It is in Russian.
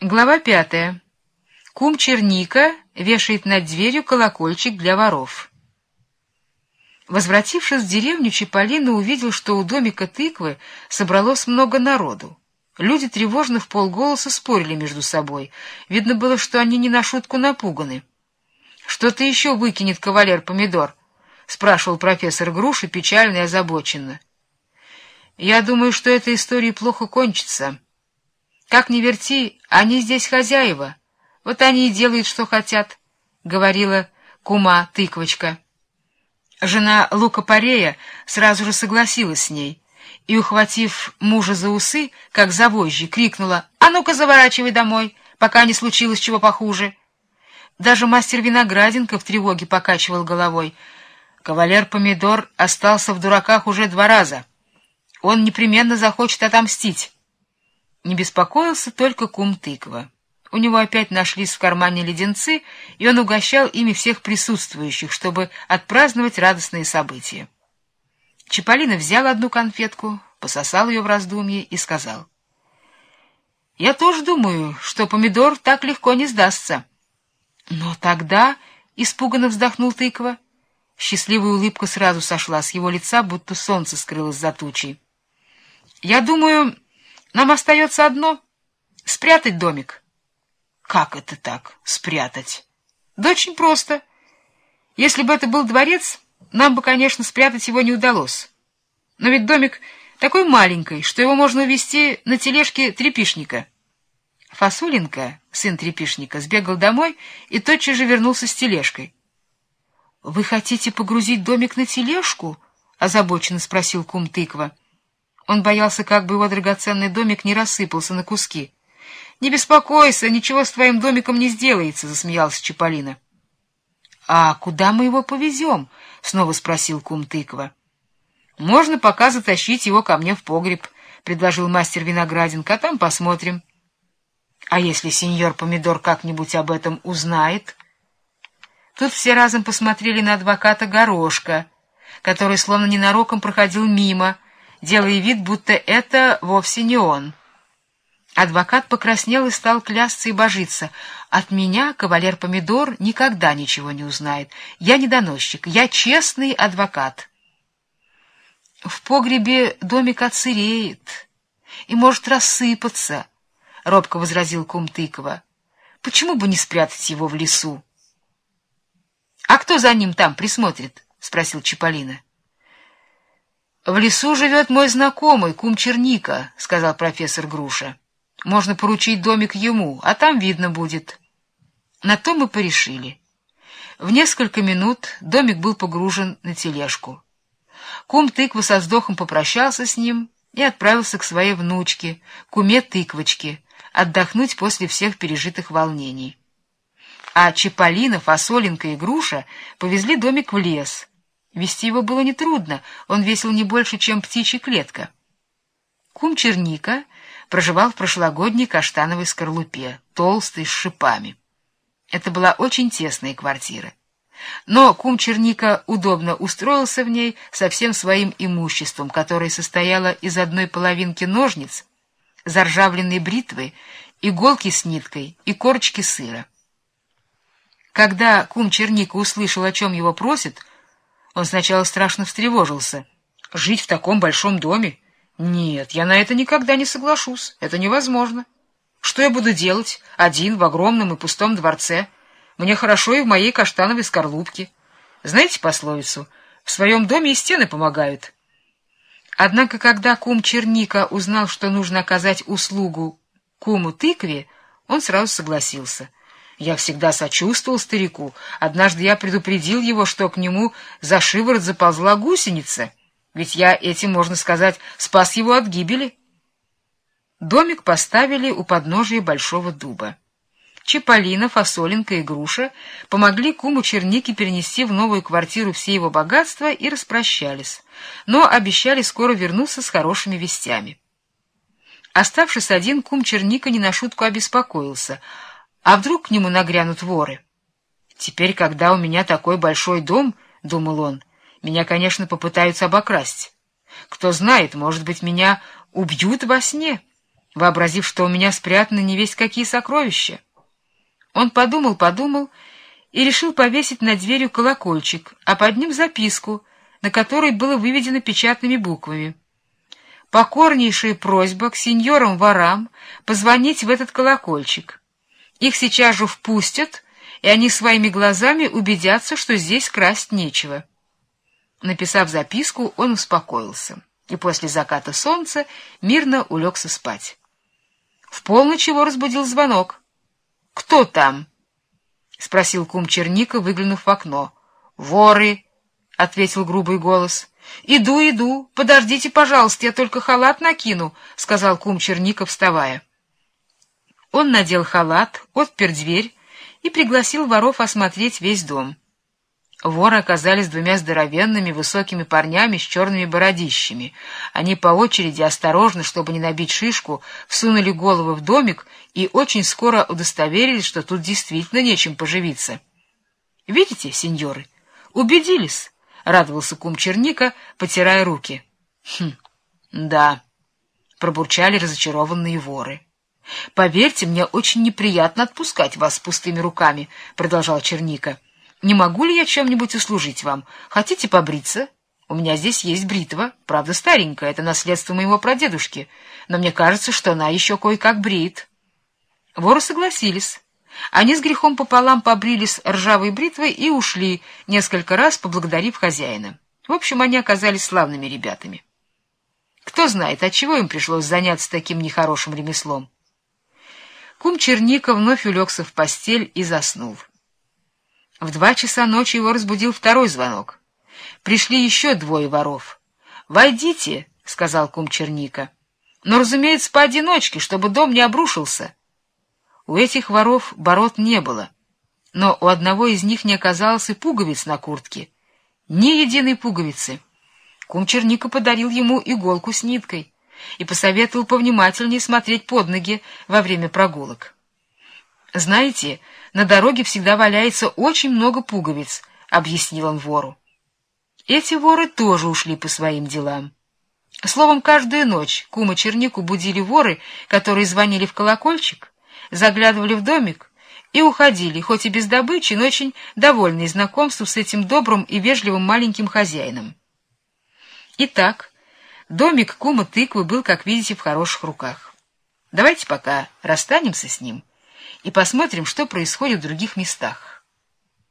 Глава пятая. Кум Черника вешает над дверью колокольчик для воров. Возвратившись в деревню, Чиполлино увидел, что у домика тыквы собралось много народу. Люди тревожно в полголоса спорили между собой. Видно было, что они не на шутку напуганы. — Что-то еще выкинет кавалер-помидор? — спрашивал профессор Груши печально и озабоченно. — Я думаю, что эта история плохо кончится. Как ни верти, они здесь хозяева. Вот они и делают, что хотят, — говорила кума тыквочка. Жена Лука Парея сразу же согласилась с ней и, ухватив мужа за усы, как за вожжи, крикнула «А ну-ка заворачивай домой, пока не случилось чего похуже». Даже мастер Винограденко в тревоге покачивал головой. Кавалер Помидор остался в дураках уже два раза. Он непременно захочет отомстить. Не беспокоился только кум тыква. У него опять нашлись в кармане леденцы, и он угощал ими всех присутствующих, чтобы отпраздновать радостные события. Чиполлино взял одну конфетку, пососал ее в раздумье и сказал. — Я тоже думаю, что помидор так легко не сдастся. — Но тогда... — испуганно вздохнул тыква. Счастливая улыбка сразу сошла с его лица, будто солнце скрылось за тучей. — Я думаю... Нам остается одно — спрятать домик. Как это так, спрятать? Да очень просто. Если бы это был дворец, нам бы, конечно, спрятать его не удалось. Но ведь домик такой маленький, что его можно увезти на тележке трепишника. Фасуленко, сын трепишника, сбегал домой и тотчас же вернулся с тележкой. — Вы хотите погрузить домик на тележку? — озабоченно спросил кум тыква. Он боялся, как бы его драгоценный домик не рассыпался на куски. — Не беспокойся, ничего с твоим домиком не сделается, — засмеялся Чаполина. — А куда мы его повезем? — снова спросил кум тыква. — Можно пока затащить его ко мне в погреб, — предложил мастер Винограденко, — а там посмотрим. — А если сеньор Помидор как-нибудь об этом узнает? Тут все разом посмотрели на адвоката Горошка, который словно ненароком проходил мимо, — делая вид, будто это вовсе не он. Адвокат покраснел и стал клясться и божиться. «От меня кавалер Помидор никогда ничего не узнает. Я не доносчик, я честный адвокат». «В погребе домик отсыреет и может рассыпаться», — робко возразил кум Тыкова. «Почему бы не спрятать его в лесу?» «А кто за ним там присмотрит?» — спросил Чиполлино. — В лесу живет мой знакомый, кум Черника, — сказал профессор Груша. — Можно поручить домик ему, а там видно будет. На то мы порешили. В несколько минут домик был погружен на тележку. Кум тыква со вздохом попрощался с ним и отправился к своей внучке, куме тыквочке, отдохнуть после всех пережитых волнений. А Чиполлино, Фасоленко и Груша повезли домик в лес — Вести его было нетрудно, он весил не больше, чем птичья клетка. Кум Черника проживал в прошлогодней каштановой скорлупе, толстой, с шипами. Это была очень тесная квартира. Но кум Черника удобно устроился в ней со всем своим имуществом, которое состояло из одной половинки ножниц, заржавленной бритвы, иголки с ниткой и корочки сыра. Когда кум Черника услышал, о чем его просит, он сначала страшно встревожился. Жить в таком большом доме? Нет, я на это никогда не соглашусь. Это невозможно. Что я буду делать один в огромном и пустом дворце? Мне хорошо и в моей каштановой скорлупке. Знаете пословицу? В своем доме и стены помогают. Однако, когда кум Черника узнал, что нужно оказать услугу куму тыкве, он сразу согласился — я всегда сочувствовал старику. Однажды я предупредил его, что к нему за шиворот заползла гусеница, ведь я этим, можно сказать, спас его от гибели. Домик поставили у подножия большого дуба. Чиполлино, Фасоленко и Груша помогли куму Чернике перенести в новую квартиру все его богатства и распрощались, но обещали скоро вернуться с хорошими вестями. Оставшись один, кум Черника не на шутку обеспокоился — а вдруг к нему нагрянут воры? Теперь, когда у меня такой большой дом, — думал он, — меня, конечно, попытаются обокрасть. Кто знает, может быть, меня убьют во сне. вообразив, что у меня спрятаны не весь какие сокровища. Он подумал, подумал и решил повесить над дверью колокольчик, а под ним записку, на которой было выведено печатными буквами. Покорнейшая просьба к сеньорам-ворам позвонить в этот колокольчик. Их сейчас же впустят, и они своими глазами убедятся, что здесь красть нечего. Написав записку, он успокоился, и после заката солнца мирно улегся спать. В полночь его разбудил звонок. «Кто там?» — спросил кум Черника, выглянув в окно. «Воры!» — ответил грубый голос. «Иду, иду. Подождите, пожалуйста, я только халат накину», — сказал кум Черника, вставая. Он надел халат, отпер дверь и пригласил воров осмотреть весь дом. Воры оказались двумя здоровенными высокими парнями с черными бородищами. Они по очереди, осторожно, чтобы не набить шишку, всунули головы в домик и очень скоро удостоверились, что тут действительно нечем поживиться. — Видите, сеньоры, убедились, — радовался кум Черника, потирая руки. — Хм, да, — пробурчали разочарованные воры. — Поверьте, мне очень неприятно отпускать вас с пустыми руками, — продолжал Черника. — не могу ли я чем-нибудь услужить вам? Хотите побриться? У меня здесь есть бритва, правда старенькая, это наследство моего прадедушки, но мне кажется, что она еще кое-как бреет. Воры согласились. Они с грехом пополам побрились ржавой бритвой и ушли, несколько раз поблагодарив хозяина. В общем, они оказались славными ребятами. Кто знает, от чего им пришлось заняться таким нехорошим ремеслом. Кум Черника вновь улегся в постель и заснул. В два часа ночи его разбудил второй звонок. Пришли еще двое воров. «Войдите», — сказал кум Черника. «Но, разумеется, поодиночке, чтобы дом не обрушился». У этих воров бород не было, но у одного из них не оказалось и пуговиц на куртке. Ни единой пуговицы. Кум Черника подарил ему иголку с ниткой и посоветовал повнимательнее смотреть под ноги во время прогулок. Знаете, на дороге всегда валяется очень много пуговиц, — объяснил он вору. Эти воры тоже ушли по своим делам. Словом, каждую ночь кума Чернику будили воры, которые звонили в колокольчик, заглядывали в домик и уходили, хоть и без добычи, но очень довольные знакомством с этим добрым и вежливым маленьким хозяином. Итак, домик кума тыквы был, как видите, в хороших руках. Давайте пока расстанемся с ним и посмотрим, что происходит в других местах.